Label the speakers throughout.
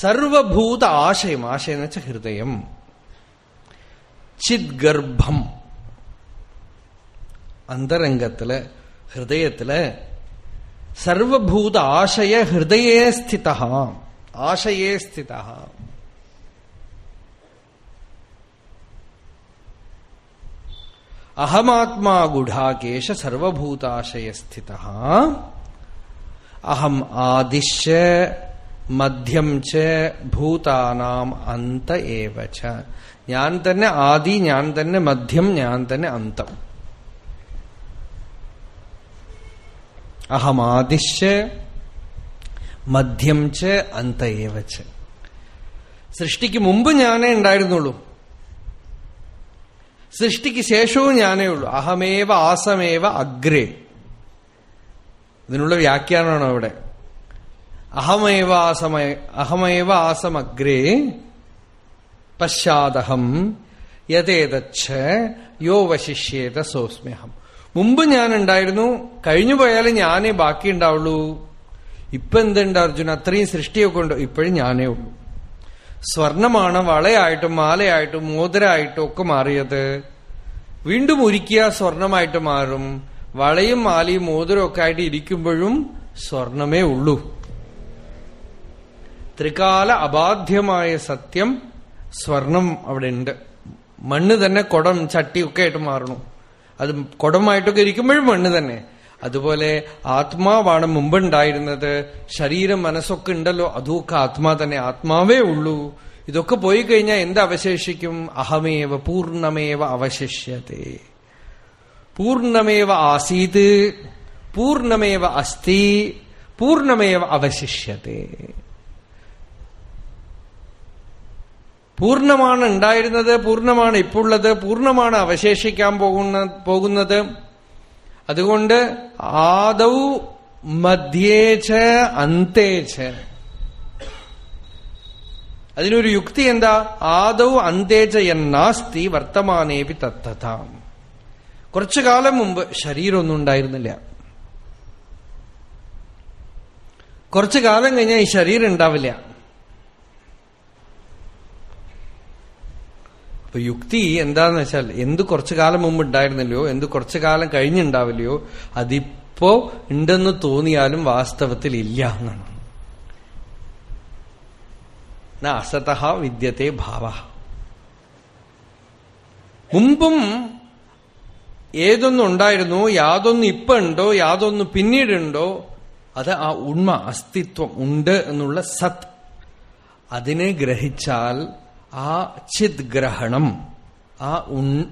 Speaker 1: സർവഭൂത ആശയം ആശയം എന്ന് വെച്ചാൽ ഹൃദയം. ചിദ്ഗർഭം. അന്തരംഗത്തിൽ ഹൃദയത്തിൽ സർവഭൂത ആശയ ഹൃദയേ സ്ഥിത. ആശയേ സ്ഥിത. അഹമാത്മാ ഗുഢാകേശ സർവഭൂതാശയ സ്ഥിത. അഹം ആദിശ്യ മധ്യം ച ഭൂതാനാം അന്ത ഏവ ച. ഞാൻ തന്നെ ആദി ഞാൻ തന്നെ മധ്യം ഞാൻ തന്നെ അന്തം. അഹമാദിശ് മധ്യം ച അന്ത ഏവ ച. സൃഷ്ടിക്ക് മുമ്പ് ഞാനേ ഉണ്ടായിരുന്നുള്ളൂ. സൃഷ്ടിക്ക് ശേഷവും ഞാനേ ഉള്ളൂ. അഹമേവ ആസമേവ അഗ്രേ. ഇതിനുള്ള വ്യാഖ്യാനമാണ് അവിടെ? അഹമേവ അഹമേവാസമഗ്രേ പശ്ചാദഹം യഥേതച്ഛ യോ വശിഷ്യേത സോസ്മ്യഹം മുമ്പ് ഞാൻ ഉണ്ടായിരുന്നു കഴിഞ്ഞു പോയാലേ ഞാനേ ബാക്കി ഉണ്ടാവുള്ളൂ ഇപ്പൊ എന്തുണ്ട് അർജുന? അത്രയും സൃഷ്ടിയൊക്കെ ഉണ്ടോ. ഇപ്പോഴും ഞാനേ ഉള്ളൂ. സ്വർണമാണ് വളയായിട്ടും മാലയായിട്ടും മോതിരായിട്ടും ഒക്കെ മാറിയത്. വീണ്ടും ഒരുക്കിയ സ്വർണമായിട്ട് മാറും. വളയും മാലയും മോതിരമൊക്കെ ആയിട്ട് ഇരിക്കുമ്പോഴും സ്വർണമേ ഉള്ളൂ. ത്രികാല അബാധ്യമായ സത്യം സ്വർണം അവിടെ ഉണ്ട് മണ്ണ് തന്നെ കുടം ചട്ടിയൊക്കെ ആയിട്ട് മാറണു. അത് കുടമായിട്ടൊക്കെ ഇരിക്കുമ്പോഴും മണ്ണ് തന്നെ. അതുപോലെ ആത്മാവാണ് മുമ്പുണ്ടായിരുന്നത്. ശരീരം മനസ്സൊക്കെ ഉണ്ടല്ലോ അതുമൊക്കെ ആത്മാ തന്നെ ആത്മാവേ ഉള്ളൂ. ഇതൊക്കെ പോയി കഴിഞ്ഞാൽ എന്ത് അവശേഷിക്കും? അഹമേവ പൂർണമേവ അവശിഷ്യത്തെ. പൂർണമേവ ആസീത് പൂർണമേവ അസ്ഥി പൂർണമേവ അവശിഷ്യത്തെ. പൂർണമാണ് ഉണ്ടായിരുന്നത് പൂർണമാണ് ഇപ്പുള്ളത് പൂർണമാണ് അവശേഷിക്കാൻ പോകുന്ന പോകുന്നത്. അതുകൊണ്ട് ആദൗ മധ്യേച്ച അന്തേച്ച് അതിനൊരു യുക്തി എന്താ? ആദൗ അന്തേച്ച എന്നാസ്തി വർത്തമാനേപി തത്തഥ കുറച്ചു കാലം മുമ്പ് ശരീരമൊന്നും ഉണ്ടായിരുന്നില്ല. കുറച്ചു കാലം കഴിഞ്ഞാൽ ഈ ശരീരം ഉണ്ടാവില്ല. അപ്പൊ യുക്തി എന്താന്ന് വെച്ചാൽ എന്ത് കുറച്ചു കാലം മുമ്പ് ഉണ്ടായിരുന്നില്ലയോ എന്ത് കുറച്ചു കാലം കഴിഞ്ഞുണ്ടാവില്ലയോ അതിപ്പോ ഉണ്ടെന്ന് തോന്നിയാലും വാസ്തവത്തിൽ ഇല്ല എന്നാണ്. അസത വിദ്യത്തെ ഭാവ. മുമ്പും ഏതൊന്നും ഉണ്ടായിരുന്നു യാതൊന്ന് ഇപ്പൊ ഉണ്ടോ യാതൊന്ന് പിന്നീടുണ്ടോ അത് ആ ഉണ്മ അസ്തിത്വം ഉണ്ട് എന്നുള്ള സത്. അതിനെ ഗ്രഹിച്ചാൽ ആ ചിത് ഗ്രഹണം ആ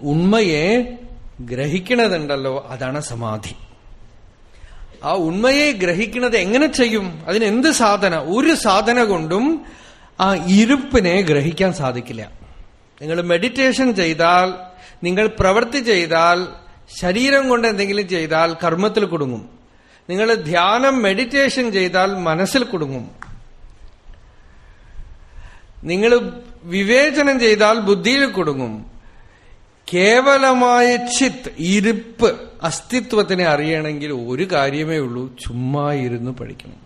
Speaker 1: ഉണ്മയെ ഗ്രഹിക്കണതുണ്ടല്ലോ അതാണ് സമാധി. ആ ഉണ്മയെ ഗ്രഹിക്കുന്നത് എങ്ങനെ ചെയ്യും? അതിനെന്ത് സാധന? ഒരു സാധന കൊണ്ടും ആ ഇരുപ്പിനെ ഗ്രഹിക്കാൻ സാധിക്കില്ല. നിങ്ങൾ മെഡിറ്റേഷൻ ചെയ്താൽ നിങ്ങൾ പ്രവൃത്തി ചെയ്താൽ ശരീരം കൊണ്ട് എന്തെങ്കിലും ചെയ്താൽ കർമ്മത്തിൽ കുടുങ്ങും. നിങ്ങൾ ധ്യാനം മെഡിറ്റേഷൻ ചെയ്താൽ മനസ്സിൽ കുടുങ്ങും. നിങ്ങൾ വിവേചനം ചെയ്താൽ ബുദ്ധിയിൽ കുടുങ്ങും. കേവലമായ ചിത്ത് ഇരുപ്പ് അസ്തിത്വത്തിനെ അറിയണമെങ്കിൽ ഒരു കാര്യമേ ഉള്ളൂ ചുമ്മാ ഇരുന്ന് പഠിക്കണം.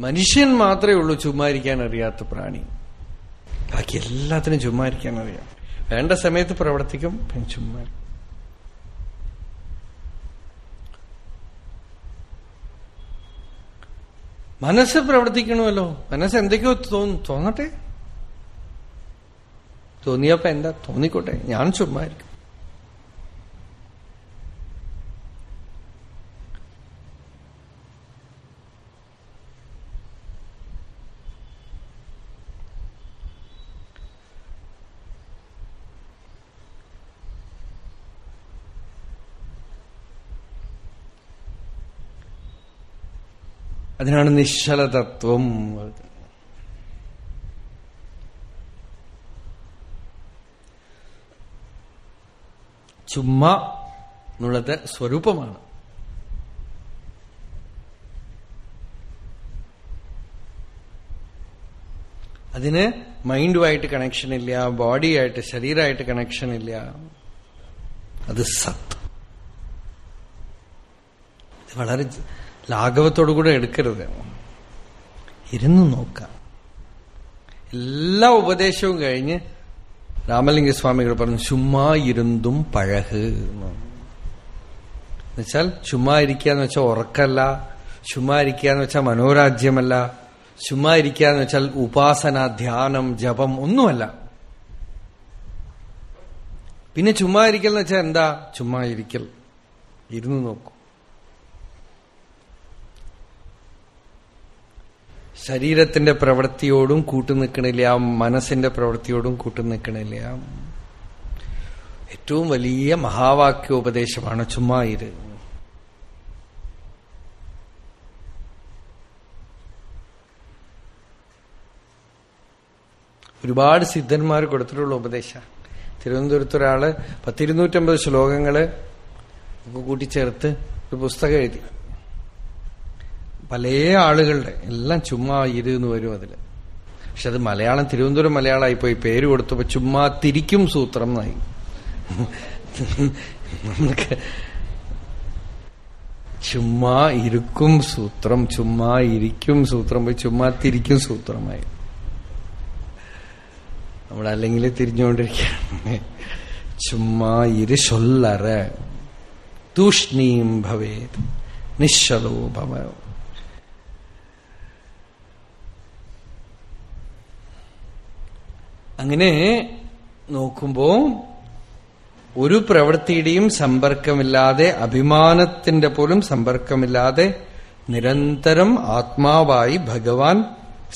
Speaker 1: മനുഷ്യൻ മാത്രമേ ഉള്ളൂ ചുമ്മാരിക്കാൻ അറിയാത്ത പ്രാണി. ബാക്കി എല്ലാത്തിനും ചുമ്മാരിക്കാൻ അറിയാം. വേണ്ട സമയത്ത് പ്രവർത്തിക്കും പിന്നെ ചുമ്മാ മനസ്സ് പ്രവർത്തിക്കണമല്ലോ. മനസ്സ് എന്തൊക്കെയോ തോന്നട്ടെ? തോന്നിയപ്പോ എന്താ? തോന്നിക്കോട്ടെ. ഞാൻ ചുമ്മായിരിക്കും അതിനാണ് നിശ്ചലതത്വം ചുമ്മാ എന്നുള്ളത് സ്വരൂപമാണ്. അതിന് മൈൻഡുമായിട്ട് കണക്ഷൻ ഇല്ല ബോഡിയായിട്ട് ശരീരമായിട്ട് കണക്ഷൻ ഇല്ല. അത് സത്ത്. വളരെ ലാഘവത്തോടു കൂടെ എടുക്കരുത്. ഇരുന്ന് നോക്കാം എല്ലാ ഉപദേശവും കഴിഞ്ഞ് രാമലിംഗസ്വാമികൾ പറഞ്ഞു ചുമ്മാ ഇരുന്നും പഴക് എന്നുവെച്ചാൽ ചുമ്മാ ഇരിക്കുക എന്ന് വെച്ചാൽ ഉറക്കല്ല ചുമ്മാ ഇരിക്കുക എന്ന് വെച്ചാൽ മനോരാജ്യമല്ല ചുമ്മാ ഇരിക്കുക എന്ന് വെച്ചാൽ ഉപാസന ധ്യാനം ജപം ഒന്നുമല്ല. പിന്നെ ചുമ്മാ ഇരിക്കൽ എന്ന് വെച്ചാൽ എന്താ? ചുമ്മാ ഇരിക്കൽ. ഇരുന്ന് നോക്കൂ. ശരീരത്തിന്റെ പ്രവൃത്തിയോടും കൂട്ടുനിൽക്കണില്ല മനസ്സിന്റെ പ്രവൃത്തിയോടും കൂട്ടുനിൽക്കണില്ല ഏറ്റവും വലിയ മഹാവാക്യോപദേശമാണ് ചുമ്മാ ഇര്. ഒരുപാട് സിദ്ധന്മാർ കൊടുത്തിട്ടുള്ള ഉപദേശ. തിരുവനന്തപുരത്ത് ഒരാൾ പത്തിരുന്നൂറ്റമ്പത് ശ്ലോകങ്ങൾ കൂട്ടിച്ചേർത്ത് ഒരു പുസ്തകം എഴുതി. പല ആളുകളുടെ എല്ലാം ചുമ്മാ ഇരുന്ന് വരും അതിൽ. പക്ഷെ അത് മലയാളം തിരുവനന്തപുരം മലയാളമായി പോയി പേര് കൊടുത്തപ്പോ ചുമ്മാ തിരിക്കും സൂത്രം എന്നായി. നമുക്ക് ചുമ്മാ ഇരിക്കും സൂത്രം ചുമ്മാ ഇരിക്കും സൂത്രം പോയി ചുമ്മാ തിരിക്കും സൂത്രമായി. നമ്മളല്ലെങ്കിൽ തിരിഞ്ഞുകൊണ്ടിരിക്കുകയാണ്. ചുമ്മാ ഇരു ചൊല്ലറ. തൂഷ്ണീം ഭവേത്. നിശ്ചലോ ഭവ അങ്ങനെ നോക്കുമ്പോ ഒരു പ്രവൃത്തിയുടെയും സമ്പർക്കമില്ലാതെ അഭിമാനത്തിന്റെ പോലും സമ്പർക്കമില്ലാതെ നിരന്തരം ആത്മാവായി ഭഗവാൻ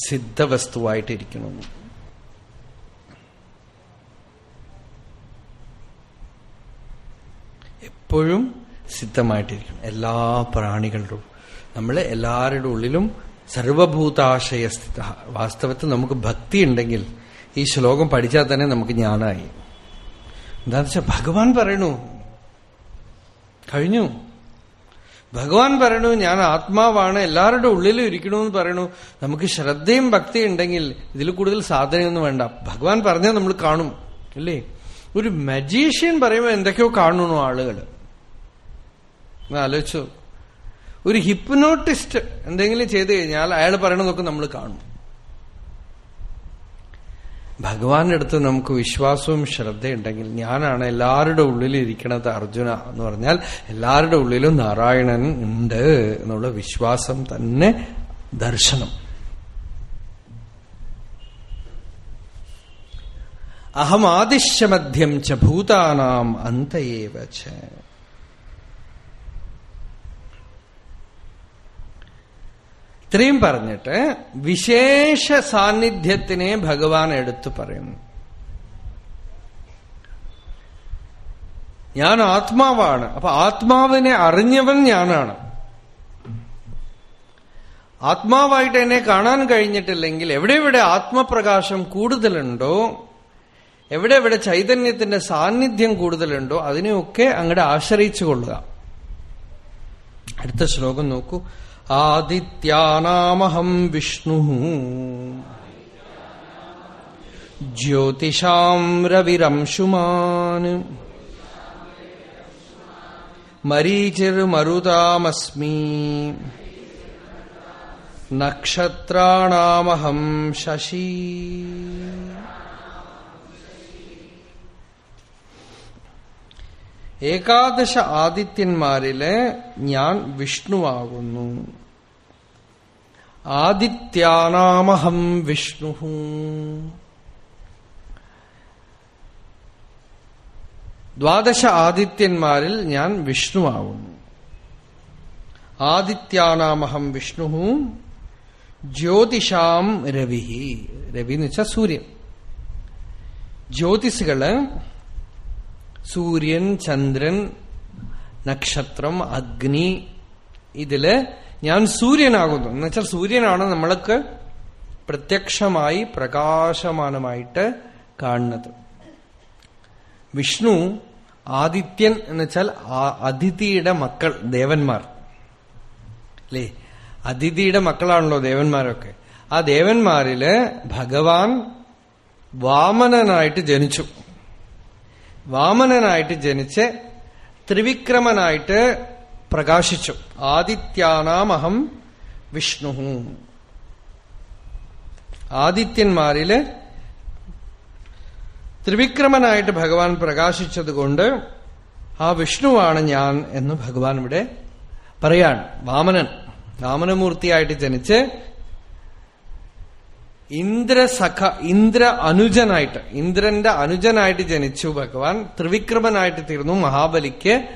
Speaker 1: സിദ്ധവസ്തുവായിട്ടിരിക്കണമെന്ന് എപ്പോഴും സിദ്ധമായിട്ടിരിക്കണം എല്ലാ പ്രാണികളുടെ നമ്മൾ എല്ലാവരുടെ ഉള്ളിലും സർവഭൂതാശയസ്ഥിത വാസ്തവത്തിൽ നമുക്ക് ഭക്തി ഉണ്ടെങ്കിൽ ഈ ശ്ലോകം പഠിച്ചാൽ തന്നെ നമുക്ക് ജ്ഞാനായി എന്താന്ന് വെച്ചാൽ ഭഗവാൻ പറയണു. കഴിഞ്ഞു. ഭഗവാൻ പറയണു ഞാൻ ആത്മാവാണ് എല്ലാവരുടെ ഉള്ളിലും ഇരിക്കണമെന്ന് പറയണു. നമുക്ക് ശ്രദ്ധയും ഭക്തിയും ഉണ്ടെങ്കിൽ ഇതിൽ കൂടുതൽ സാധനയൊന്നും വേണ്ട. ഭഗവാൻ പറഞ്ഞാൽ നമ്മൾ കാണും അല്ലേ? ഒരു മജീഷ്യൻ പറയുമ്പോൾ എന്തൊക്കെയോ കാണണു ആളുകൾ ആലോചിച്ചു ഒരു ഹിപ്നോട്ടിസ്റ്റ് എന്തെങ്കിലും ചെയ്ത് കഴിഞ്ഞാൽ അയാൾ പറയണതൊക്കെ നമ്മൾ കാണും. ഭഗവാന്റെ അടുത്ത് നമുക്ക് വിശ്വാസവും ശ്രദ്ധയുണ്ടെങ്കിൽ ഞാനാണ് എല്ലാവരുടെ ഉള്ളിൽ ഇരിക്കണത് അർജുന എന്ന് പറഞ്ഞാൽ എല്ലാവരുടെ ഉള്ളിലും നാരായണൻ ഉണ്ട് എന്നുള്ള വിശ്വാസം തന്നെ ദർശനം. അഹമാദിശ്യമധ്യം ച ഭൂതാനാം അന്തയേവ ച. ഇത്രയും പറഞ്ഞിട്ട് വിശേഷ സാന്നിധ്യത്തിനെ ഭഗവാൻ എടുത്തു പറയുന്നു. ഞാൻ ആത്മാവാണ്. അപ്പൊ ആത്മാവിനെ അറിഞ്ഞവൻ ഞാനാണ്. ആത്മാവായിട്ട് എന്നെ കാണാൻ കഴിഞ്ഞിട്ടില്ലെങ്കിൽ എവിടെ എവിടെ ആത്മപ്രകാശം കൂടുതലുണ്ടോ എവിടെ എവിടെ ചൈതന്യത്തിന്റെ സാന്നിധ്യം കൂടുതലുണ്ടോ അതിനെയൊക്കെ അങ്ങടെ ആശ്രയിച്ചു കൊള്ളുക. അടുത്ത ശ്ലോകം നോക്കൂ. ആദിത്യാനാമഹം വിഷ്ണു ജ്യോതിഷാം രവിരംശുമാൻ മരീചിർമരുതാമസ്മി നക്ഷത്രാണാമഹം ശശി ഏകാദശ ആദിത്യന്മാരിൽ ഞാൻ വിഷ്ണുവാകുന്നു. ആദിത്യാനാമഹം വിഷ്ണു. ദ്വാദശ ആദിത്യന്മാരിൽ ഞാൻ വിഷ്ണുവാകുന്നു. ആദിത്യാനാമഹം വിഷ്ണു ജ്യോതിഷാം രവി രവി എന്ന് വെച്ചാൽ സൂര്യൻ. ജ്യോതിസുകൾ സൂര്യൻ ചന്ദ്രൻ നക്ഷത്രം അഗ്നി ഇതിൽ ഞാൻ സൂര്യനാകുന്നു. എന്നുവെച്ചാൽ സൂര്യനാണ് നമ്മൾക്ക് പ്രത്യക്ഷമായി പ്രകാശമാനമായിട്ട് കാണുന്നത്. വിഷ്ണു ആദിത്യൻ എന്ന് വെച്ചാൽ അതിഥിയുടെ മക്കൾ ദേവന്മാർ. അല്ലേ? അതിഥിയുടെ മക്കളാണല്ലോ ദേവന്മാരൊക്കെ. ആ ദേവന്മാരിൽ ഭഗവാൻ വാമനനായിട്ട് ജനിച്ചു. വാമനനായിട്ട് ജനിച്ച് ത്രിവിക്രമനായിട്ട് പ്രകാശിച്ചു. ആദിത്യാനാമഹം വിഷ്ണു ആദിത്യന്മാരിൽ ത്രിവിക്രമനായിട്ട് ഭഗവാൻ പ്രകാശിച്ചതുകൊണ്ട് ആ വിഷ്ണുവാണ് ഞാൻ എന്ന് ഭഗവാൻ ഇവിടെ പറയാണ്. വാമനൻ വാമനമൂർത്തിയായിട്ട് ജനിച്ച് ഇന്ദ്രസഖ ഇന്ദ്ര അനുജനായിട്ട് ഇന്ദ്രന്റെ അനുജനായിട്ട് ജനിച്ചു ഭഗവാൻ ത്രിവിക്രമനായിട്ട് തീർന്നു മഹാബലിക്ക്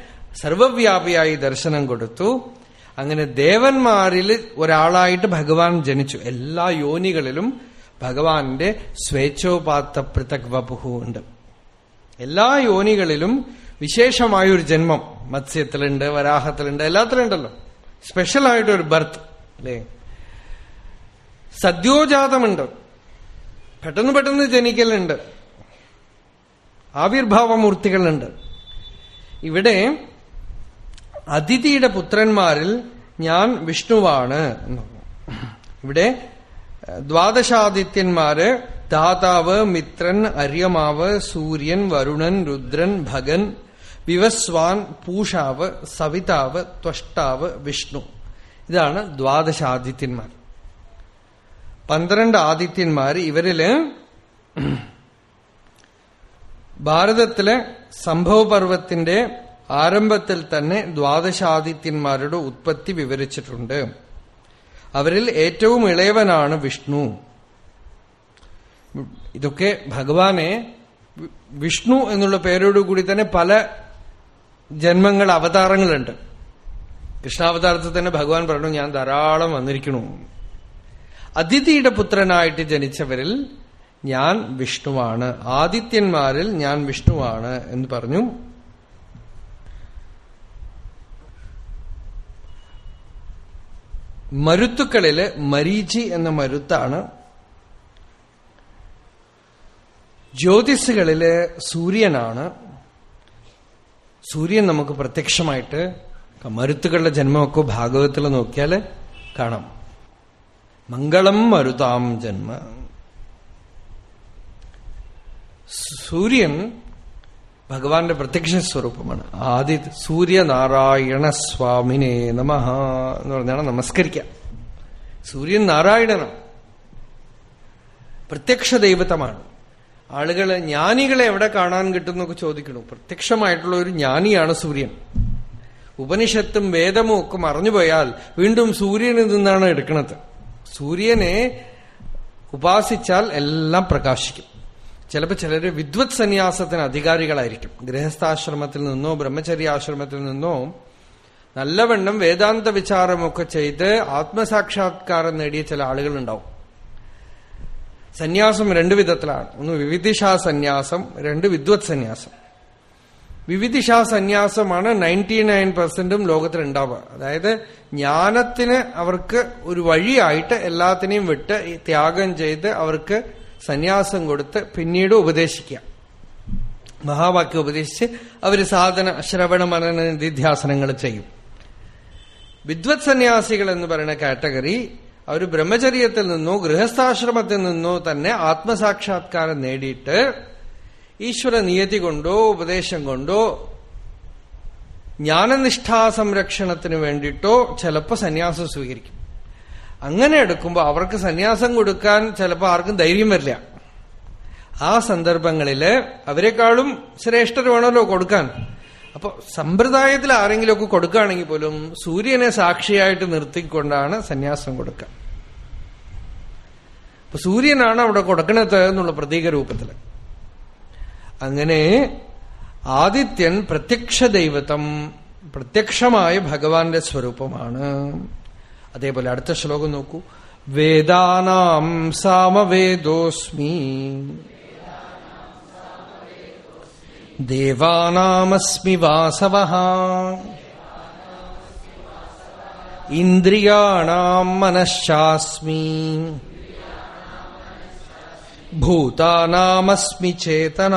Speaker 1: സർവവ്യാപിയായി ദർശനം കൊടുത്തു. അങ്ങനെ ദേവന്മാരിൽ ഒരാളായിട്ട് ഭഗവാൻ ജനിച്ചു. എല്ലാ യോനികളിലും ഭഗവാന്റെ സ്വേച്ഛോപാത്ത പൃഥക് വപുഹു ഉണ്ട്. എല്ലാ യോനികളിലും വിശേഷമായൊരു ജന്മം. മത്സ്യത്തിലുണ്ട് വരാഹത്തിലുണ്ട് എല്ലാത്തിലുണ്ടല്ലോ. സ്പെഷ്യലായിട്ടൊരു ബർത്ത് അല്ലേ? സദ്യോജാതമുണ്ട്. പെട്ടെന്ന് പെട്ടെന്ന് ജനിക്കലുണ്ട്. ആവിർഭാവമൂർത്തികളുണ്ട്. ഇവിടെ അതിഥിയുടെ പുത്രന്മാരിൽ ഞാൻ വിഷ്ണുവാണ് ഇവിടെ ദ്വാദശാദിത്യന്മാര് ദാതാവ് മിത്രൻ അര്യമാവ് സൂര്യൻ വരുണൻ രുദ്രൻ ഭഗൻ വിവസ്വാൻ പൂഷാവ് സവിതാവ് ത്വഷ്ടാവ് വിഷ്ണു. ഇതാണ് ദ്വാദശാദിത്യന്മാർ. പന്ത്രണ്ട് ആദിത്യന്മാർ ഇവരിൽ ഭാരതത്തിലെ സംഭവപർവത്തിന്റെ ആരംഭത്തിൽ തന്നെ ദ്വാദശാദിത്യന്മാരുടെ ഉത്പത്തി വിവരിച്ചിട്ടുണ്ട്. അവരിൽ ഏറ്റവും ഇളയവനാണ് വിഷ്ണു. ഇതൊക്കെ ഭഗവാനെ വിഷ്ണു എന്നുള്ള പേരോടുകൂടി തന്നെ പല ജന്മങ്ങൾ അവതാരങ്ങളുണ്ട്. കൃഷ്ണാവതാരത്തിൽ തന്നെ ഭഗവാൻ പറഞ്ഞു ഞാൻ ധാരാളം വന്നിരിക്കണു അതിഥിയുടെ പുത്രനായിട്ട് ജനിച്ചവരിൽ ഞാൻ വിഷ്ണുവാണ്. ആദിത്യന്മാരിൽ ഞാൻ വിഷ്ണുവാണ് എന്ന് പറഞ്ഞു. മരുത്തുക്കളിൽ മരീചി എന്ന മരുത്താണ്. ജ്യോതിസുകളിൽ സൂര്യനാണ്. സൂര്യൻ നമുക്ക് പ്രത്യക്ഷമായിട്ട് മരുത്തുക്കളുടെ ജന്മമൊക്കെ ഭാഗവത്തിൽ നോക്കിയാൽ കാണാം. മംഗളം മരുതാം ജന്മ. സൂര്യൻ ഭഗവാന്റെ പ്രത്യക്ഷ സ്വരൂപമാണ്. ആദി സൂര്യനാരായണ സ്വാമിനെ നമ എന്ന് പറഞ്ഞാണ് നമസ്കരിക്കാം. സൂര്യൻ നാരായണനാണ്. പ്രത്യക്ഷ ദൈവത്വമാണ്. ആളുകൾ ജ്ഞാനികളെ എവിടെ കാണാൻ കിട്ടുന്നൊക്കെ ചോദിക്കണു. പ്രത്യക്ഷമായിട്ടുള്ള ഒരു ജ്ഞാനിയാണ് സൂര്യൻ. ഉപനിഷത്തും വേദമും ഒക്കെ മറഞ്ഞുപോയാൽ വീണ്ടും സൂര്യനിൽ നിന്നാണ് എടുക്കുന്നത് സൂര്യനെ ഉപാസിച്ചാൽ എല്ലാം പ്രകാശിക്കും. ചിലപ്പോൾ ചിലർ വിദ്വത് സന്യാസത്തിന് അധികാരികളായിരിക്കും. ഗൃഹസ്ഥാശ്രമത്തിൽ നിന്നോ ബ്രഹ്മചര്യാശ്രമത്തിൽ നിന്നോ നല്ലവണ്ണം വേദാന്ത വിചാരമൊക്കെ ചെയ്ത് ആത്മസാക്ഷാത്കാരം നേടിയ ചില ആളുകളുണ്ടാവും. സന്യാസം രണ്ടു വിധത്തിലാണ്. ഒന്ന് വിവിധിഷാ സന്യാസം രണ്ട് വിദ്വത് സന്യാസം. വിവിധിഷാ സന്യാസമാണ് നയന്റി നയൻ പെർസെന്റും ലോകത്തിൽ ഉണ്ടാവുക അതായത് ജ്ഞാനത്തിന് അവർക്ക് ഒരു വഴിയായിട്ട് എല്ലാത്തിനെയും വിട്ട് ത്യാഗം ചെയ്ത് അവർക്ക് സന്യാസം കൊടുത്ത് പിന്നീട് ഉപദേശിക്കുക. മഹാവാക്യം ഉപദേശിച്ച് അവർ സാധന ശ്രവണ മനന ചെയ്യും. വിദ്വത് സന്യാസികൾ എന്ന് പറയുന്ന കാറ്റഗറി അവർ ബ്രഹ്മചര്യത്തിൽ നിന്നോ ഗൃഹസ്ഥാശ്രമത്തിൽ നിന്നോ തന്നെ ആത്മസാക്ഷാത്കാരം നേടിയിട്ട് ഈശ്വര നിയതി കൊണ്ടോ ഉപദേശം കൊണ്ടോ ജ്ഞാനനിഷ്ഠാ സംരക്ഷണത്തിന് വേണ്ടിയിട്ടോ ചിലപ്പോൾ സന്യാസം സ്വീകരിക്കും. അങ്ങനെ എടുക്കുമ്പോൾ അവർക്ക് സന്യാസം കൊടുക്കാൻ ചിലപ്പോൾ ആർക്കും ധൈര്യം വരില്ല. ആ സന്ദർഭങ്ങളിൽ അവരെക്കാളും ശ്രേഷ്ഠർ വേണമല്ലോ കൊടുക്കാൻ. അപ്പൊ സമ്പ്രദായത്തിൽ ആരെങ്കിലുമൊക്കെ കൊടുക്കുകയാണെങ്കിൽ പോലും സൂര്യനെ സാക്ഷിയായിട്ട് നിർത്തിക്കൊണ്ടാണ് സന്യാസം കൊടുക്കുക. അപ്പൊ സൂര്യനാണ് അവിടെ കൊടുക്കണത് എന്നുള്ള പ്രതീക രൂപത്തിൽ അങ്ങനെ ആദിത്യൻ പ്രത്യക്ഷ ദൈവതം പ്രത്യക്ഷമായ ഭഗവാന്റെ സ്വരൂപമാണ്. അതേപോലെ അടുത്ത ശ്ലോകം നോക്കൂ. വേദാനാം സാമവേദോസ്മി. ദേവാനാമസ്മി വാസവ. ഇന്ദ്രിയാണാം മനഃശാസ്മി. ഭൂതാനാമസ്മി ചേതന.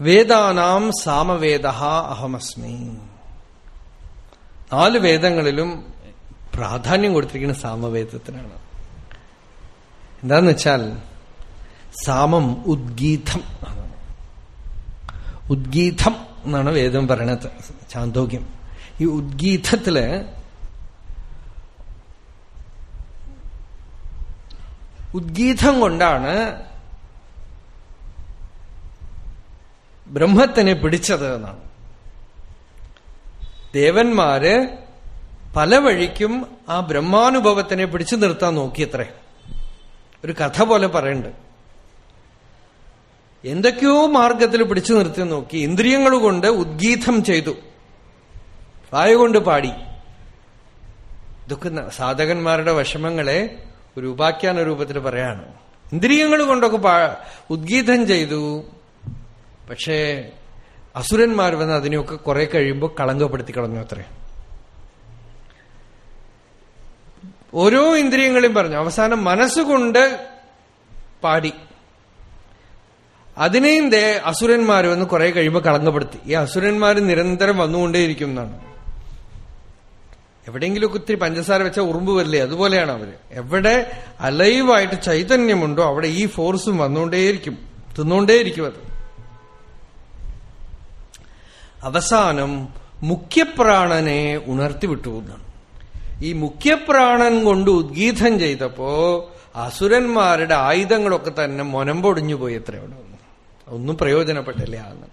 Speaker 1: വേദാനാം സാമവേദ അഹമസ്മി. നാല് വേദങ്ങളിലും പ്രാധാന്യം കൊടുത്തിരിക്കുന്ന സാമവേദത്തിനാണ്. എന്താന്ന് വെച്ചാൽ സാമം ഉദ്ഗീതം ഉദ്ഗീതം എന്നാണ് വേദം പറയണത് ചാന്തോക്യം. ഈ ഉദ്ഗീതത്തിൽ ഉദ്ഗീതം കൊണ്ടാണ് ബ്രഹ്മത്തിനെ പിടിച്ചത് എന്നാണ്. ദേവന്മാര് പല വഴിക്കും ആ ബ്രഹ്മാനുഭവത്തിനെ പിടിച്ചു നിർത്താൻ നോക്കിയത്രേ. ഒരു കഥ പോലെ പറയുന്നുണ്ട് എന്തൊക്കെയോ മാർഗത്തിൽ പിടിച്ചു നിർത്തി നോക്കി. ഇന്ദ്രിയങ്ങൾ കൊണ്ട് ഉദ്ഗീതം ചെയ്തു. വായ കൊണ്ട് പാടി. ഇതൊക്കെ സാധകന്മാരുടെ വിഷമങ്ങളെ ഒരു ഉപാഖ്യാന രൂപത്തിൽ പറയാണ്. ഇന്ദ്രിയങ്ങൾ കൊണ്ടൊക്കെ ഉദ്ഗീതം ചെയ്തു. പക്ഷേ അസുരന്മാർ വന്ന് അതിനെയൊക്കെ കുറെ കഴിയുമ്പോൾ കളങ്കപ്പെടുത്തി കളഞ്ഞു അത്രേ. ഓരോ ഇന്ദ്രിയങ്ങളെയും പറഞ്ഞു. അവസാനം മനസ്സുകൊണ്ട് പാടി. അതിനെയും ദേ അസുരന്മാർ വന്ന് കുറെ കഴിയുമ്പോൾ കളങ്കപ്പെടുത്തി. ഈ അസുരന്മാർ നിരന്തരം വന്നുകൊണ്ടേയിരിക്കും എന്നാണ്. എവിടെയെങ്കിലുമൊക്കെ ഒത്തിരി പഞ്ചസാര വെച്ചാൽ ഉറുമ്പ് വരില്ലേ? അതുപോലെയാണ് അവർ. എവിടെ അലൈവായിട്ട് ചൈതന്യമുണ്ടോ അവിടെ ഈ ഫോഴ്സും വന്നുകൊണ്ടേയിരിക്കും. തിന്നുകൊണ്ടേയിരിക്കും അത്. അവസാനം മുഖ്യപ്രാണനെ ഉണർത്തിവിട്ടു എന്നാണ്. ഈ മുഖ്യപ്രാണൻ കൊണ്ട് ഉദ്ഗീതം ചെയ്തപ്പോ അസുരന്മാരുടെ ആയുധങ്ങളൊക്കെ തന്നെ മൊനമ്പൊടിഞ്ഞു പോയി എത്ര അവിടെ ഒന്നും പ്രയോജനപ്പെട്ടില്ല എന്ന്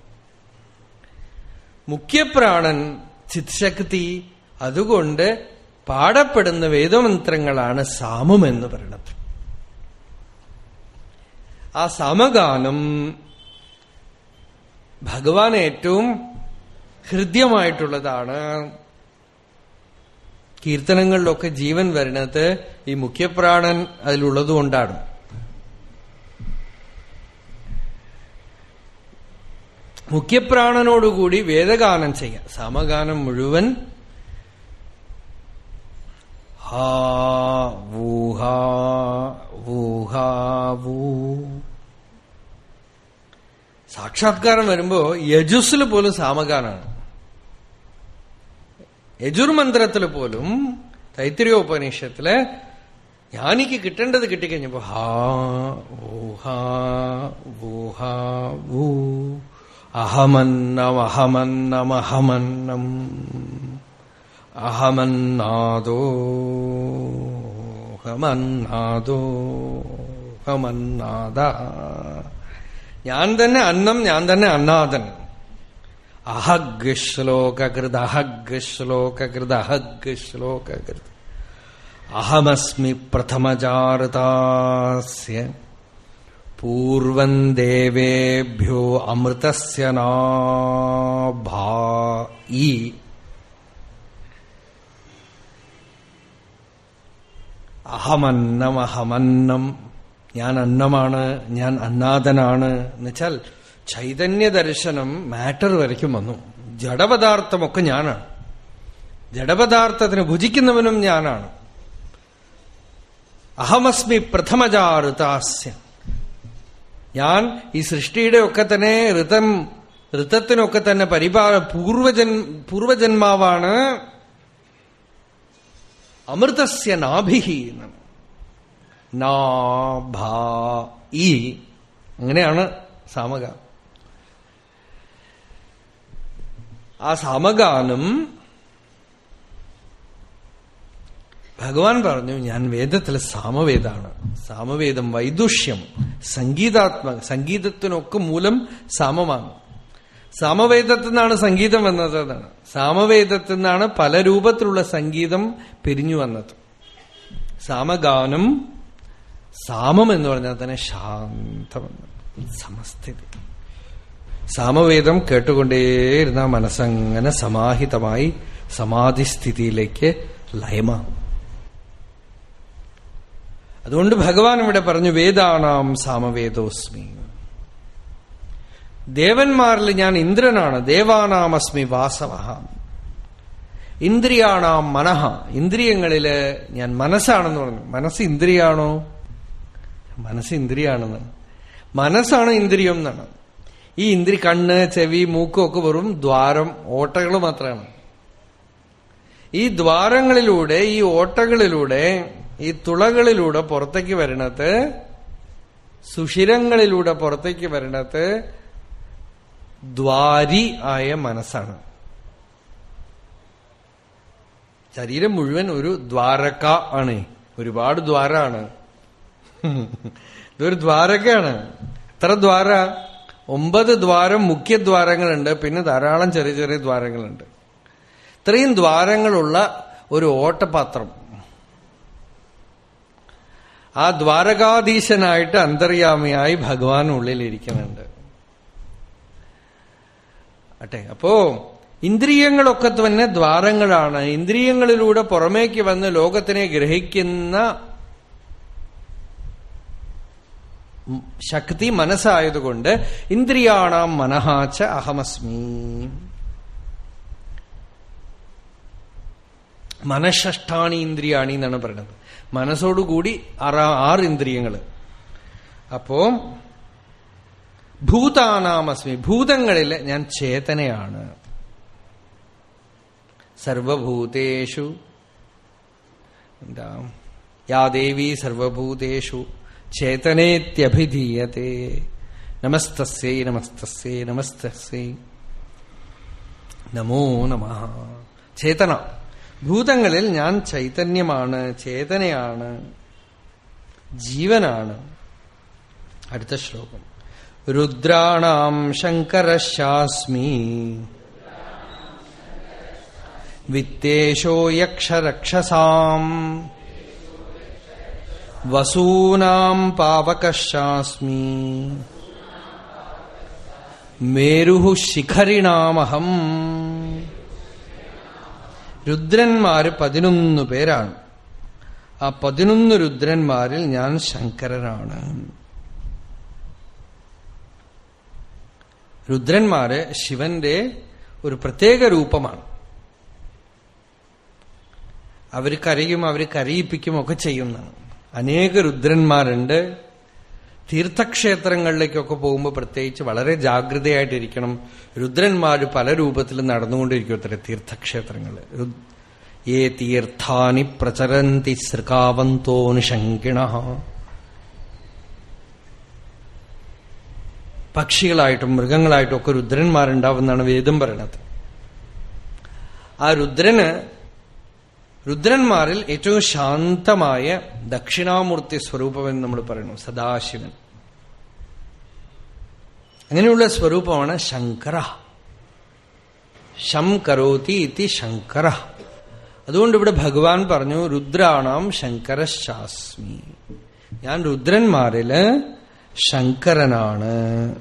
Speaker 1: മുഖ്യപ്രാണൻ ചിത്ശക്തി അതുകൊണ്ട് പാടപ്പെടുന്ന വേദമന്ത്രങ്ങളാണ് സാമം എന്ന് പറയുന്നത്. ആ സമഗാനം ഭഗവാൻ ഏറ്റവും ഹൃദ്യമായിട്ടുള്ളതാണ്. കീർത്തനങ്ങളിലൊക്കെ ജീവൻ വരുന്നത് ഈ മുഖ്യപ്രാണൻ അതിലുള്ളതുകൊണ്ടാണ്. മുഖ്യപ്രാണനോടുകൂടി വേദഗാനം ചെയ്യാം. സമഗാനം മുഴുവൻ സാക്ഷാത്കാരം വരുമ്പോ യജുസിൽ പോലും സാമഗാനാണ് യജുർമന്ത്രത്തിൽ പോലും തൈത്തിരിയോപനിഷത്തിൽ ജ്ഞാനിക്ക് കിട്ടേണ്ടത് കിട്ടിക്കഴിഞ്ഞപ്പോ ഹാ ഊഹാ ഊഹാ ഊ അഹമന്നം അഹമന്നം അഹമന്നം അഹമന്നാദോ ഹമന്നാദോ ഹമന്നാദ ഞാൻ തന്നെ അന്നം ഞാൻ തന്നെ അന്നാഥൻ അഹഗ് ശ്ലോകൃത് അഹഗ് ശ്ലോകൃത് അഹഗ് ശ്ലോകൃത് അഹമസ്മി പ്രഥമജാർത്താസ്യ പൂർവം ദേവേഭ്യോ അമൃതസ്യ നാഭാ ഈ അഹമന്നം അഹമന്നം ഞാൻ അന്നമാണ് ഞാൻ അന്നാഥനാണ് എന്നുവെച്ചാൽ ചൈതന്യ ദർശനം മാറ്റർ വരയ്ക്കും വന്നു. ജഡപദാർത്ഥമൊക്കെ ഞാനാണ്. ജഡപദാർത്ഥത്തിന് ഭുജിക്കുന്നവനും ഞാനാണ്. അഹമസ്മി പ്രഥമജാ ഞാൻ ഈ സൃഷ്ടിയുടെ ഒക്കെ തന്നെ ഋതം ഋതത്തിനൊക്കെ തന്നെ പരിപാല പൂർവജൻ പൂർവജന്മാവാണ്. അമൃതസ്യ നാഭിഹി എന്നാണ്. ഈ അങ്ങനെയാണ് സാമഗ ആ സാമഗാനം ഭഗവാൻ പറഞ്ഞു ഞാൻ വേദത്തിലെ സാമവേദാണ്. സാമവേദം വൈദുഷ്യം. സംഗീതാത്മക സംഗീതത്തിനൊക്കെ മൂലം സാമമാണ്. സാമവേദത്തിൽ നിന്നാണ് സംഗീതം വന്നത് എന്നാണ്. സാമവേദത്തിൽ നിന്നാണ് പല രൂപത്തിലുള്ള സംഗീതം പിരിഞ്ഞു വന്നത്. സാമഗാനം സാമം എന്ന് പറഞ്ഞാൽ തന്നെ ശാന്തമെന്ന്. സമസ്ഥിതി. സാമവേദം കേട്ടുകൊണ്ടേയിരുന്ന മനസ്സങ്ങനെ സമാഹിതമായി സമാധിസ്ഥിതിയിലേക്ക് ലയമാവും അതുകൊണ്ട് ഭഗവാൻ ഇവിടെ പറഞ്ഞു വേദാണാം സാമവേദോസ്മി. ദേവന്മാരിൽ ഞാൻ ഇന്ദ്രനാണ് ദേവാനാമസ്മി വാസവ ഇന്ദ്രിയാണാം മനഃ ഇന്ദ്രിയങ്ങളിൽ ഞാൻ മനസ്സാണെന്ന് പറഞ്ഞു. മനസ്സ് ഇന്ദ്രിയാണോ? മനസ്സ് ഇന്ദ്രിയാണെന്ന് മനസ്സാണ് ഇന്ദ്രിയം എന്നാണ്. ഈ ഇന്ദ്രി കണ്ണ് ചെവി മൂക്കും ഒക്കെ വെറും ദ്വാരം ഓട്ടകൾ മാത്രമാണ്. ഈ ദ്വാരങ്ങളിലൂടെ ഈ ഓട്ടകളിലൂടെ ഈ തുളകളിലൂടെ പുറത്തേക്ക് വരണത് സുഷിരങ്ങളിലൂടെ പുറത്തേക്ക് വരണത് ദ്വാരി ആയ മനസ്സാണ്. ശരീരം മുഴുവൻ ഒരു ദ്വാരക ആണ്. ഒരുപാട് ദ്വാരാണ് ഇതൊരു ദ്വാരകയാണ്. എത്ര ദ്വാര ഒമ്പത് ദ്വാരം മുഖ്യദ്വാരങ്ങളുണ്ട് പിന്നെ ധാരാളം ചെറിയ ചെറിയ ദ്വാരങ്ങളുണ്ട്. ഇത്രയും ദ്വാരങ്ങളുള്ള ഒരു ഓട്ടപാത്രം. ആ ദ്വാരകാധീശനായിട്ട് അന്തര്യാമിയായി ഭഗവാൻ ഉള്ളിലിരിക്കുന്നുണ്ട്. അട്ടെ അപ്പോ ഇന്ദ്രിയങ്ങളൊക്കെ തന്നെ ദ്വാരങ്ങളാണ്. ഇന്ദ്രിയങ്ങളിലൂടെ പുറമേക്ക് വന്ന് ലോകത്തിനെ ഗ്രഹിക്കുന്ന ശക്തി മനസ്സായതുകൊണ്ട് ഇന്ദ്രിയാണാം മനഹാച്ച അഹമസ്മി. മനഃഷ്ടാണി ഇന്ദ്രിയാണി എന്നാണ് പറയുന്നത്. മനസ്സോടുകൂടി ആറാ ആറ് ഇന്ദ്രിയങ്ങൾ അപ്പോ ഭൂതാനാമസ്മി ഭൂതങ്ങളിൽ ഞാൻ ചേതനയാണ്. സർവഭൂതേഷു എന്താ യാ ദേവി സർവഭൂതേഷു. ചേതനേത്യഭിധീയത്തെ നമസ്തസ്യൈ നമസ്തസ്യൈ നമസ്തസ്യൈ നമോ നമ ചേതന ഭൂതങ്ങളിൽ ഞാൻ ചൈതന്യമാണ് ചേതനയാണ് ജീവനാണ്. അടുത്ത ശ്ലോകം. രുദ്രാണാം ശങ്കരശാസ്മി. വിത്തേശോ യക്ഷരക്ഷസാം. വസൂനാം പാവകശാസ്മി. മേരു ശിഖരിണാമഹം. രുദ്രന്മാര് പതിനൊന്ന് പേരാണ്. ആ പതിനൊന്ന് രുദ്രന്മാരിൽ ഞാൻ ശങ്കരനാണ്. രുദ്രന്മാര് ശിവന്റെ ഒരു പ്രത്യേക രൂപമാണ്. അവർ കരയും അവർ കരയിപ്പിക്കും ഒക്കെ ചെയ്യുന്നതാണ്. അനേക രുദ്രന്മാരുണ്ട്. തീർത്ഥക്ഷേത്രങ്ങളിലേക്കൊക്കെ പോകുമ്പോൾ പ്രത്യേകിച്ച് വളരെ ജാഗ്രതയായിട്ടിരിക്കണം. രുദ്രന്മാര് പല രൂപത്തിൽ നടന്നുകൊണ്ടിരിക്കും അത്ര തീർത്ഥക്ഷേത്രങ്ങൾ ഏ തീർത്ഥാനി പ്രചരന്തി സൃകാവന്തോ നിശങ്കിണ. പക്ഷികളായിട്ടും മൃഗങ്ങളായിട്ടും ഒക്കെ രുദ്രന്മാരുണ്ടാവുന്നതാണ് വേദം പറയണത്. ആ രുദ്രന് രുദ്രന്മാരിൽ ഏറ്റവും ശാന്തമായ ദക്ഷിണാമൂർത്തി സ്വരൂപമെന്ന് നമ്മൾ പറയുന്നു സദാശിവൻ. അങ്ങനെയുള്ള സ്വരൂപമാണ് ശങ്കര. ശം കരോതി ഇതി ശങ്കര. അതുകൊണ്ട് ഇവിടെ ഭഗവാൻ പറഞ്ഞു രുദ്രാണാം ശങ്കരശാസ്മി ഞാൻ രുദ്രന്മാരിൽ ശങ്കരനാണ്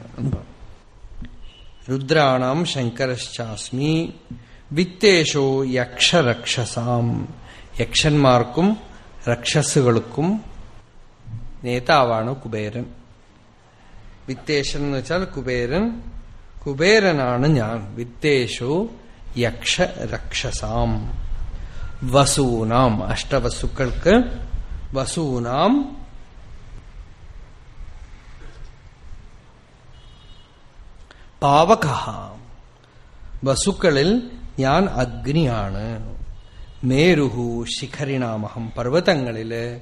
Speaker 1: രുദ്രാണാം ശങ്കരശാസ്മി വിത്തേശോ യക്ഷരക്ഷസാം. യക്ഷന്മാർക്കും രക്ഷസുകൾക്കും നേതാവാണ് കുബേരൻ. വിത്തേശൻ എന്ന് വെച്ചാൽ കുബേരൻ. കുബേരനാണ് ഞാൻ. വിത്തേശോ യക്ഷ രക്ഷസാം വസൂനാം. അഷ്ടവസുക്കൾക്ക് വസൂനാം. പാവക വസുക്കളിൽ ഞാൻ അഗ്നിയാണ്. മേരുഹു ശിഖരിണാമഹം പർവതങ്ങളിൽ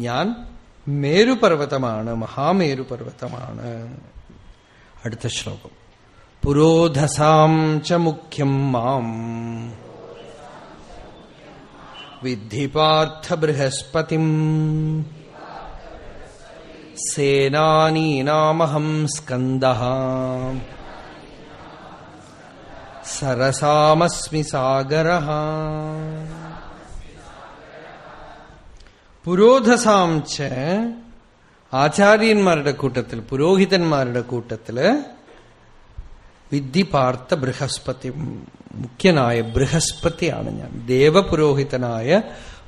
Speaker 1: ഞാൻ മേരുപർവതമാണ് മഹാമേരുപർവതമാണ്. അടുത്ത ശ്ലോകം. പുരോധസാം ച മുഖ്യം മാം. വിദ്ധി പാർത്ഥ ബൃഹസ്പതി. സേനാനീനാമഹം സ്കന്ദ സരസാമസ്മി സാഗര. പുരോധസാം ആചാര്യന്മാരുടെ കൂട്ടത്തിൽ പുരോഹിതന്മാരുടെ കൂട്ടത്തിൽ വിദ്ധി പാർത്ത ബൃഹസ്പതി മുഖ്യനായ ബൃഹസ്പതിയാണ് ഞാൻ. ദേവപുരോഹിതനായ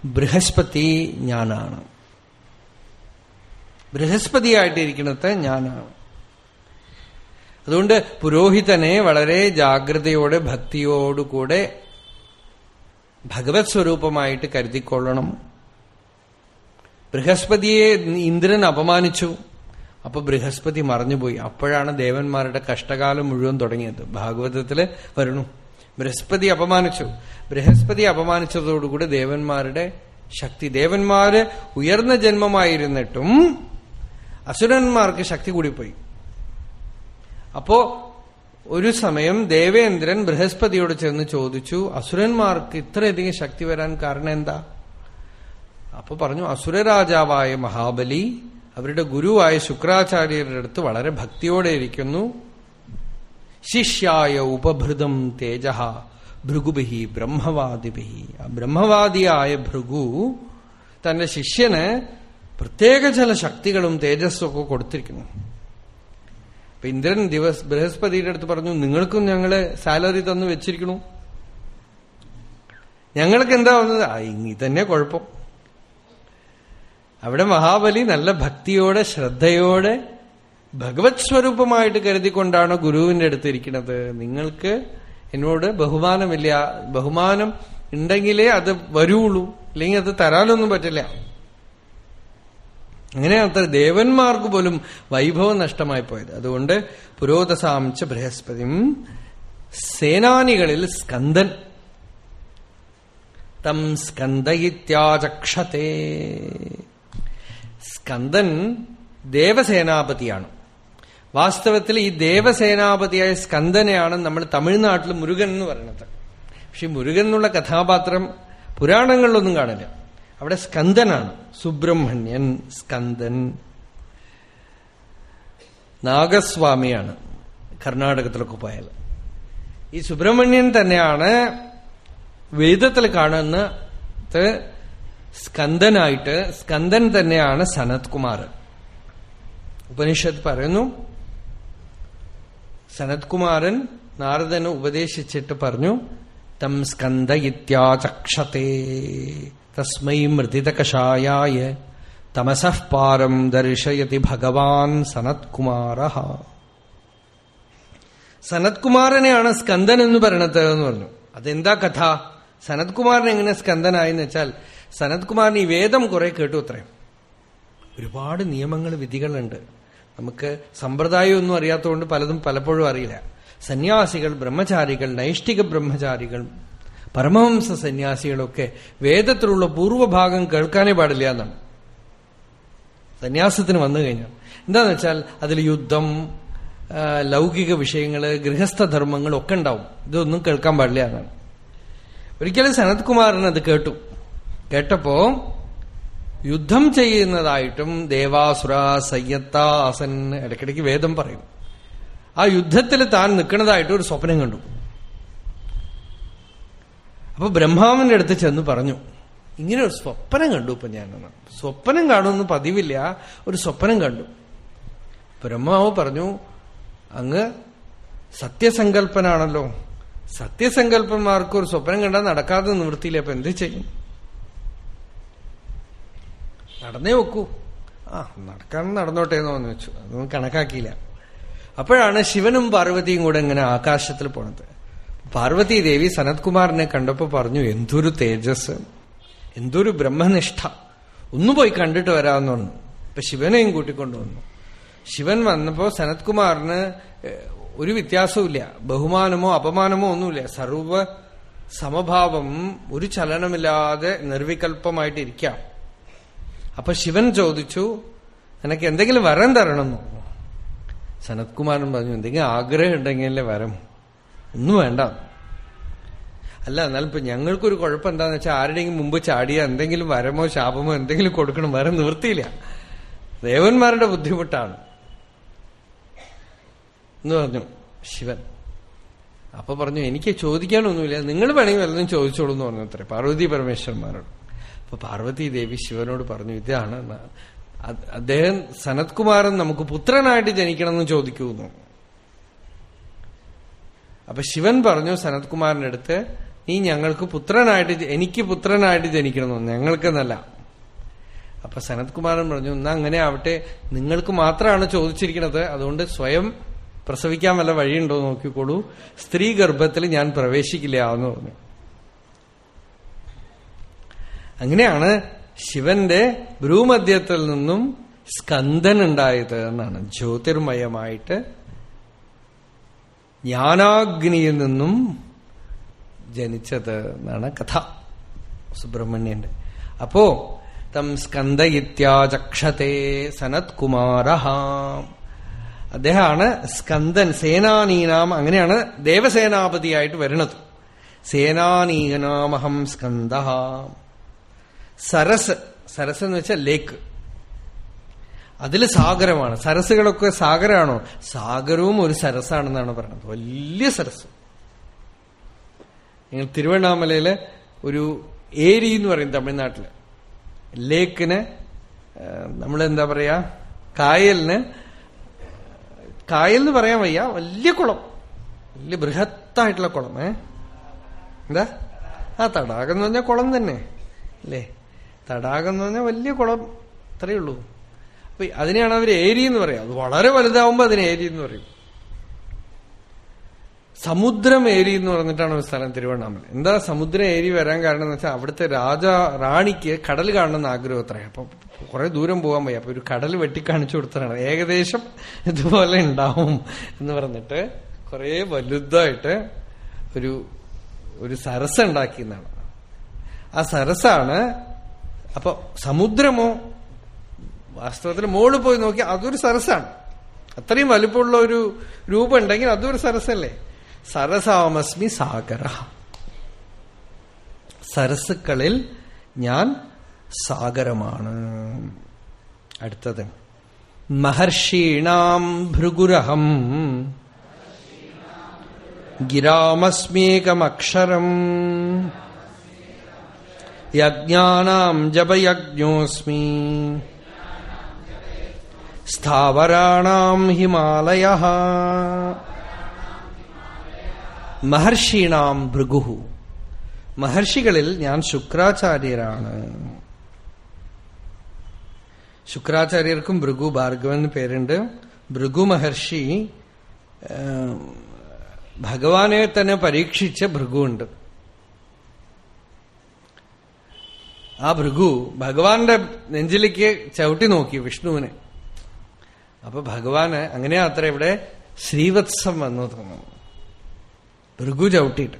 Speaker 1: ബൃഹസ്പതി ഞാനാണ്. ബൃഹസ്പതിയായിട്ടിരിക്കുന്നത് ഞാനാണ്. അതുകൊണ്ട് പുരോഹിതനെ വളരെ ജാഗ്രതയോടെ ഭക്തിയോടുകൂടെ ഭഗവത് സ്വരൂപമായിട്ട് കരുതിക്കൊള്ളണം. ബൃഹസ്പതിയെ ഇന്ദ്രൻ അപമാനിച്ചു. അപ്പൊ ബൃഹസ്പതി മറഞ്ഞുപോയി. അപ്പോഴാണ് ദേവന്മാരുടെ കഷ്ടകാലം മുഴുവൻ തുടങ്ങിയത്. ഭാഗവതത്തിൽ വരണു ബൃഹസ്പതി അപമാനിച്ചു. ബൃഹസ്പതി അപമാനിച്ചതോടുകൂടി ദേവന്മാരുടെ ശക്തി ദേവന്മാര് ഉയർന്ന ജന്മമായിരുന്നിട്ടും അസുരന്മാർക്ക് ശക്തി കൂടിപ്പോയി. അപ്പോ ഒരു സമയം ദേവേന്ദ്രൻ ബൃഹസ്പതിയോട് ചെന്ന് ചോദിച്ചു അസുരന്മാർക്ക് ഇത്രയധികം ശക്തി വരാൻ കാരണം എന്താ? അപ്പൊ പറഞ്ഞു അസുരരാജാവായ മഹാബലി അവരുടെ ഗുരുവായ ശുക്രാചാര്യരുടെ അടുത്ത് വളരെ ഭക്തിയോടെ ഇരിക്കുന്നു. ശിഷ്യായ ഉപഭൃതം തേജ ഭൃഗുബിഹി ബ്രഹ്മവാദിബിഹി ആ ബ്രഹ്മവാദിയായ ഭൃഗു തന്റെ ശിഷ്യന് പ്രത്യേക ചില ശക്തികളും തേജസ്സും ഒക്കെ കൊടുത്തിരിക്കുന്നു. അപ്പൊ ഇന്ദ്രൻ ദിവസ് ബൃഹസ്പതിയുടെ അടുത്ത് പറഞ്ഞു നിങ്ങൾക്കും ഞങ്ങളെ സാലറി തന്നു വെച്ചിരിക്കണു. ഞങ്ങൾക്ക് എന്താ വന്നത്? ഇനി തന്നെ കുഴപ്പം. അവിടെ മഹാബലി നല്ല ഭക്തിയോടെ ശ്രദ്ധയോടെ ഭഗവത് സ്വരൂപമായിട്ട് കരുതിക്കൊണ്ടാണ് ഗുരുവിന്റെ അടുത്ത് ഇരിക്കുന്നത്. നിങ്ങൾക്ക് എന്നോട് ബഹുമാനമില്ല. ബഹുമാനം ഉണ്ടെങ്കിലേ അത് വരുള്ളൂ. അല്ലെങ്കിൽ അത് തരാനൊന്നും പറ്റില്ല. അങ്ങനെ അത്ര ദേവന്മാർക്ക് പോലും വൈഭവം നഷ്ടമായി പോയത്. അതുകൊണ്ട് പുരോദസാംച്ച ബൃഹസ്പതിയും സേനാനികളിൽ സ്കന്ദൻ. തം സ്കന്ദയിത്യാചക്ഷത്തെ സ്കന്ദൻ ദേവസേനാപതിയാണ്. വാസ്തവത്തിൽ ഈ ദേവസേനാപതിയായ സ്കന്ദനെയാണ് നമ്മൾ തമിഴ്നാട്ടിൽ മുരുകൻ എന്ന് പറയുന്നത്. പക്ഷെ മുരുകൻ എന്നുള്ള കഥാപാത്രം പുരാണങ്ങളിലൊന്നും കാണില്ല. അവിടെ സ്കന്ദനാണ്. സുബ്രഹ്മണ്യൻ സ്കന്ദൻ. നാഗസ്വാമിയാണ് കർണാടകത്തിലൊക്കെ പോയാൽ. ഈ സുബ്രഹ്മണ്യൻ തന്നെയാണ് വേദത്തിൽ കാണുന്ന സ്കന്ദനായിട്ട് സ്കന്ദൻ തന്നെയാണ് സനത് കുമാർ. ഉപനിഷത്ത് പറയുന്നു സനത് കുമാരൻ നാരദന് ഉപദേശിച്ചിട്ട് പറഞ്ഞു തം സ്കന്ദ ഇത്യാചക്ഷത്തെ തസ്മൈ മൃതിതകഷായായ തമസഃ പാരം ദർശയതി ഭഗവാൻ സനത്കുമാര സനത്കുമാരനെയാണ് സ്കന്ദൻ എന്ന് പറയണത് എന്ന് പറഞ്ഞു. അതെന്താ കഥ? സനത്കുമാരൻ എങ്ങനെ സ്കന്ദനായെന്ന് വെച്ചാൽ സനത്കുമാരൻ ഈ വേദം കുറെ കേട്ടു അത്രയും ഒരുപാട് നിയമങ്ങൾ വിധികളുണ്ട്. നമുക്ക് സമ്പ്രദായമൊന്നും അറിയാത്തതുകൊണ്ട് പലതും പലപ്പോഴും അറിയില്ല. സന്യാസികൾ ബ്രഹ്മചാരികൾ നൈഷ്ഠിക ബ്രഹ്മചാരികൾ പരമഹംസ സന്യാസികളൊക്കെ വേദത്തിലുള്ള പൂർവഭാഗം കേൾക്കാനേ പാടില്ല എന്നാണ്. സന്യാസത്തിന് വന്നു കഴിഞ്ഞാൽ എന്താന്ന് വെച്ചാൽ അതിൽ യുദ്ധം ലൗകിക വിഷയങ്ങൾ ഗൃഹസ്ഥധർമ്മങ്ങൾ ഒക്കെ ഉണ്ടാവും. ഇതൊന്നും കേൾക്കാൻ പാടില്ല എന്നാണ്. ഒരിക്കലും സനത് കുമാരൻ അത് കേട്ടു. കേട്ടപ്പോ യുദ്ധം ചെയ്യുന്നതായിട്ടും ദേവാസുര സയ്യത്താസൻ ഇടയ്ക്കിടയ്ക്ക് വേദം പറയും. ആ യുദ്ധത്തിൽ താൻ നിൽക്കുന്നതായിട്ട് ഒരു സ്വപ്നം കണ്ടു. അപ്പൊ ബ്രഹ്മാവിന്റെ അടുത്ത് ചെന്ന് പറഞ്ഞു ഇങ്ങനെ ഒരു സ്വപ്നം കണ്ടു ഇപ്പൊ ഞാൻ സ്വപ്നം കാണുമെന്ന് പതിവില്ല ഒരു സ്വപ്നം കണ്ടു. ബ്രഹ്മാവ് പറഞ്ഞു അങ്ങ് സത്യസങ്കല്പനാണല്ലോ. സത്യസങ്കല്പന്മാർക്ക് ഒരു സ്വപ്നം കണ്ടാൽ നടക്കാതെ നിവൃത്തിയില്ല അപ്പൊ എന്ത് ചെയ്യും? നടന്നേ വെക്കൂ. ആ നടക്കാൻ നടന്നോട്ടെ എന്ന് വെച്ചു. അതൊന്നും കണക്കാക്കിയില്ല. അപ്പോഴാണ് ശിവനും പാർവതിയും കൂടെ ഇങ്ങനെ ആകാശത്തിൽ പോണത്. പാർവതി ദേവി സനത്കുമാറിനെ കണ്ടപ്പോ പറഞ്ഞു എന്തൊരു തേജസ് എന്തൊരു ബ്രഹ്മനിഷ്ഠ. ഒന്നു പോയി കണ്ടിട്ട് വരാമെന്ന് പറഞ്ഞു. ഇപ്പൊ ശിവനെയും കൂട്ടിക്കൊണ്ടുവന്നു ശിവൻ വന്നപ്പോ സനത്കുമാറിന് ഒരു വ്യത്യാസവുമില്ല. ബഹുമാനമോ അപമാനമോ ഒന്നുമില്ല. സർവ സമഭാവം ഒരു ചലനമില്ലാതെ നിർവികൽപ്പമായിട്ടിരിക്കാം അപ്പൊ ശിവൻ ചോദിച്ചു നിനക്ക് എന്തെങ്കിലും വരം തരണമെന്നോ സനത്കുമാരൻ പറഞ്ഞു എന്തെങ്കിലും ആഗ്രഹം ഉണ്ടെങ്കിലേ വരം? ഒന്നും വേണ്ട. അല്ല എന്നാലും ഇപ്പൊ ഞങ്ങൾക്കൊരു കുഴപ്പം എന്താന്ന് വെച്ചാൽ ആരുടെയെങ്കിലും മുമ്പ് ചാടിയ എന്തെങ്കിലും വരമോ ശാപമോ എന്തെങ്കിലും കൊടുക്കണം വരം നിവൃത്തിയില്ല. ദേവന്മാരുടെ ബുദ്ധിമുട്ടാണ്. എന്ന് പറഞ്ഞു ശിവൻ. അപ്പൊ പറഞ്ഞു എനിക്ക് ചോദിക്കാനൊന്നുമില്ല. നിങ്ങൾ വേണമെങ്കിൽ വല്ലതും ചോദിച്ചോളൂ എന്ന് പറഞ്ഞു അത്രേ. പാർവതി പരമേശ്വരന്മാരോട്. അപ്പൊ പാർവതി ദേവി ശിവനോട് പറഞ്ഞു ഇതാണ് അദ്ദേഹം സനത്കുമാരൻ നമുക്ക് പുത്രനായിട്ട് ജനിക്കണമെന്ന് ചോദിക്കുന്നു അപ്പൊ ശിവൻ പറഞ്ഞു സനത്കുമാറിന്റെ അടുത്ത് നീ ഞങ്ങൾക്ക് പുത്രനായിട്ട് എനിക്ക് പുത്രനായിട്ട് ജനിക്കണമെന്ന് ഞങ്ങൾക്കെന്നല്ല. അപ്പൊ സനത്കുമാരൻ പറഞ്ഞു എന്നാ അങ്ങനെ ആവട്ടെ. നിങ്ങൾക്ക് മാത്രമാണ് ചോദിച്ചിരിക്കുന്നത്. അതുകൊണ്ട് സ്വയം പ്രസവിക്കാൻ വല്ല വഴിയുണ്ടോ നോക്കിക്കോളൂ. സ്ത്രീ ഗർഭത്തിൽ ഞാൻ പ്രവേശിക്കില്ല എന്ന് പറഞ്ഞു. അങ്ങനെയാണ് ശിവന്റെ ഭ്രൂമധ്യത്തിൽ നിന്നും സ്കന്ദൻ ഉണ്ടായത് എന്നാണ്. ജ്യോതിർമയമായിട്ട് ജ്ഞാനാഗ്നിയിൽ നിന്നും ജനിച്ചത് എന്നാണ് കഥ. സുബ്രഹ്മണ്യന്റെ. അപ്പോ തം സ്കന്ദ ഇത്യാചക്ഷത്തെ സനത് കുമാര അദ്ദേഹമാണ് സ്കന്ദൻ സേനാനീനാം അങ്ങനെയാണ് ദേവസേനാപതിയായിട്ട് വരുന്നത്. സേനാനീനാമഹം സ്കന്ദ സരസ് സരസ് എന്ന് വെച്ചാൽ ലേക്ക്. അതിൽ സാഗരമാണ്. സരസുകളൊക്കെ സാഗരമാണോ? സാഗരവും ഒരു സരസാണെന്നാണ് പറയുന്നത്. വലിയ സരസ് നിങ്ങൾ തിരുവണ്ണാമലയിൽ ഒരു ഏരി എന്ന് പറയും തമിഴ്നാട്ടിൽ. ലേക്കിന് നമ്മളെന്താ പറയാ? കായലിന് കായൽ എന്ന് പറയാൻ വയ്യ. വലിയ കുളം. വലിയ ബൃഹത്തായിട്ടുള്ള കുളം ഏ? എന്താ? ആ തടാകം എന്ന് പറഞ്ഞാൽ കുളം തന്നെ. അല്ലേ? തടാകം എന്ന് പറഞ്ഞാൽ വലിയ കുളം. അത്രയേ ഉള്ളൂ. അപ്പൊ അതിനെയാണ് അവർ ഏരി എന്ന് പറയാം അത് വളരെ വലുതാവുമ്പോ അതിനെ ഏരി എന്ന് പറയും. സമുദ്രം ഏരി എന്ന് പറഞ്ഞിട്ടാണ് ഒരു സ്ഥലം തിരുവണ്ണാമല. എന്താ സമുദ്രം ഏരി വരാൻ കാരണം എന്ന് വെച്ചാൽ അവിടുത്തെ രാജ റാണിക്ക് കടൽ കാണണമെന്ന് ആഗ്രഹം അത്രേ. അപ്പൊ കുറെ ദൂരം പോകാൻ വയ്യ. അപ്പൊ ഒരു കടൽ വെട്ടിക്കാണിച്ചു കൊടുത്തതാണ്. ഏകദേശം ഇതുപോലെ ഉണ്ടാവും എന്ന് പറഞ്ഞിട്ട് കുറെ വലുതായിട്ട് ഒരു ഒരു സരസ് ഉണ്ടാക്കിയെന്നാണ്. ആ സരസാണ് അപ്പൊ സമുദ്രമോ വാസ്തവത്തിൽ മോൾ പോയി നോക്കി അതൊരു സരസാണ്. അത്രയും വലുപ്പമുള്ള ഒരു രൂപം ഉണ്ടെങ്കിൽ അതൊരു സരസല്ലേ? സരസാമസ്മി സാഗര. സരസുക്കളിൽ ഞാൻ സാഗരമാണ്. അടുത്തത്. മഹർഷീണാം ഭൃഗുരഹം. ഗിരാമസ്മേകമക്ഷരം. യജ്ഞാനാം ജപയജ്ഞോസ്മി. സ്ഥാവരാണാം ഹിമാലയ മഹർഷീണാം ഭൃഗുഹു മഹർഷികളിൽ ഞാൻ ശുക്രാചാര്യരാണ്. ശുക്രാചാര്യർക്കും ഭൃഗു ഭാർഗവൻ പേരുണ്ട്. ഭൃഗു മഹർഷി ഭഗവാനെ തന്നെ പരീക്ഷിച്ച ഭൃഗുണ്ട്. ആ ഭൃഗു ഭഗവാന്റെ നെഞ്ചിലേക്ക് ചവിട്ടി നോക്കി വിഷ്ണുവിനെ. അപ്പൊ ഭഗവാന് അങ്ങനെയാ അത്ര ഇവിടെ ശ്രീവത്സം വന്നു തോന്നുന്നു. ഭൃഗു ചവിട്ടിയിട്ട്.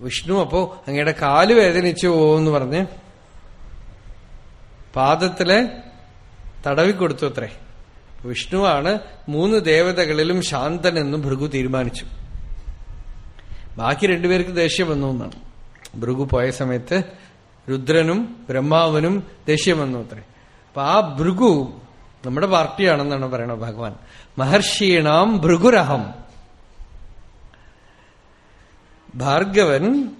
Speaker 1: വിഷ്ണു അപ്പോ അങ്ങയുടെ കാൽ വേദനിച്ചു പോവെന്ന് പറഞ്ഞ് പാദത്തിലെ തടവിക്കൊടുത്തു അത്രേ. വിഷ്ണുവാണ് മൂന്ന് ദേവതകളിലും ശാന്തൻ എന്നും ഭൃഗു തീരുമാനിച്ചു. ബാക്കി രണ്ടുപേർക്ക് ദേഷ്യം വന്നു എന്നാണ്. ഭൃഗു പോയ സമയത്ത് രുദ്രനും ബ്രഹ്മാവനും ദേഷ്യം വന്നു അത്രേ. അപ്പൊ ആ ഭൃഗു നമ്മുടെ പാർട്ടിയാണെന്നാണ് പറയണത് ഭഗവാൻ. മഹർഷീണാം ഭൃഗുരഹം. ഭാർഗവൻ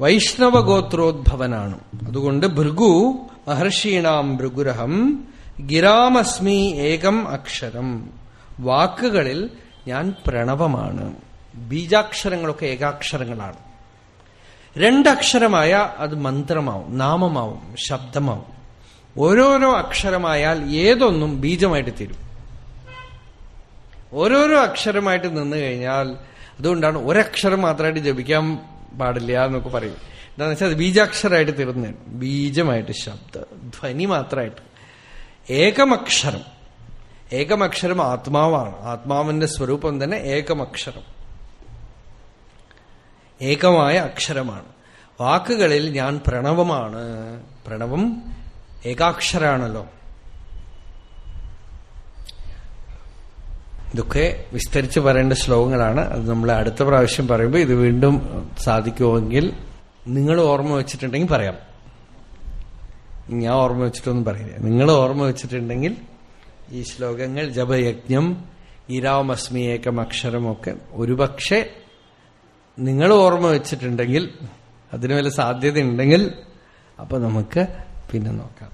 Speaker 1: വൈഷ്ണവ ഗോത്രോദ്ഭവനാണ് അതുകൊണ്ട് ഭൃഗു മഹർഷീണാം ഭൃഗുരഹം ഗിരാമസ്മി ഏകം അക്ഷരം. വാക്കുകളിൽ ഞാൻ പ്രണവമാണ്. ബീജാക്ഷരങ്ങളൊക്കെ ഏകാക്ഷരങ്ങളാണ്. രണ്ടക്ഷരമായ അത് മന്ത്രമാവും നാമമാവും ശബ്ദമാവും. ഓരോരോ അക്ഷരമായാൽ ഏതൊന്നും ബീജമായിട്ട് തീരും. ഓരോരോ അക്ഷരമായിട്ട് നിന്ന് കഴിഞ്ഞാൽ അതുകൊണ്ടാണ് ഒരക്ഷരം മാത്രമായിട്ട് ജപിക്കാൻ പാടില്ല എന്നൊക്കെ പറയും. എന്താണെന്ന് വെച്ചാൽ അത് ബീജാക്ഷരമായിട്ട് തീർന്നു ബീജമായിട്ട് ശബ്ദ ധ്വനി മാത്രമായിട്ട്. ഏകമക്ഷരം. ഏകമക്ഷരം ആത്മാവാണ്. ആത്മാവിന്റെ സ്വരൂപം തന്നെ ഏകമക്ഷരം. ഏകമായ അക്ഷരമാണ്. വാക്കുകളിൽ ഞാൻ പ്രണവമാണ്. പ്രണവം ഏകാക്ഷരാണല്ലോ. ഇതൊക്കെ വിസ്തരിച്ച് പറയേണ്ട ശ്ലോകങ്ങളാണ്. അത് നമ്മൾ അടുത്ത പ്രാവശ്യം പറയുമ്പോൾ ഇത് വീണ്ടും സാധിക്കുമെങ്കിൽ നിങ്ങൾ ഓർമ്മ വെച്ചിട്ടുണ്ടെങ്കിൽ പറയാം. ഞാൻ ഓർമ്മ വെച്ചിട്ടൊന്നും പറയില്ല. നിങ്ങൾ ഓർമ്മ വെച്ചിട്ടുണ്ടെങ്കിൽ ഈ ശ്ലോകങ്ങൾ ജപയജ്ഞം ഈരാമസ്മി അക്ഷരമൊക്കെ ഒരുപക്ഷെ നിങ്ങൾ ഓർമ്മ വെച്ചിട്ടുണ്ടെങ്കിൽ അതിന് വല്ല സാധ്യത ഉണ്ടെങ്കിൽ അപ്പൊ നമുക്ക് പിന്നെ നോക്കാം.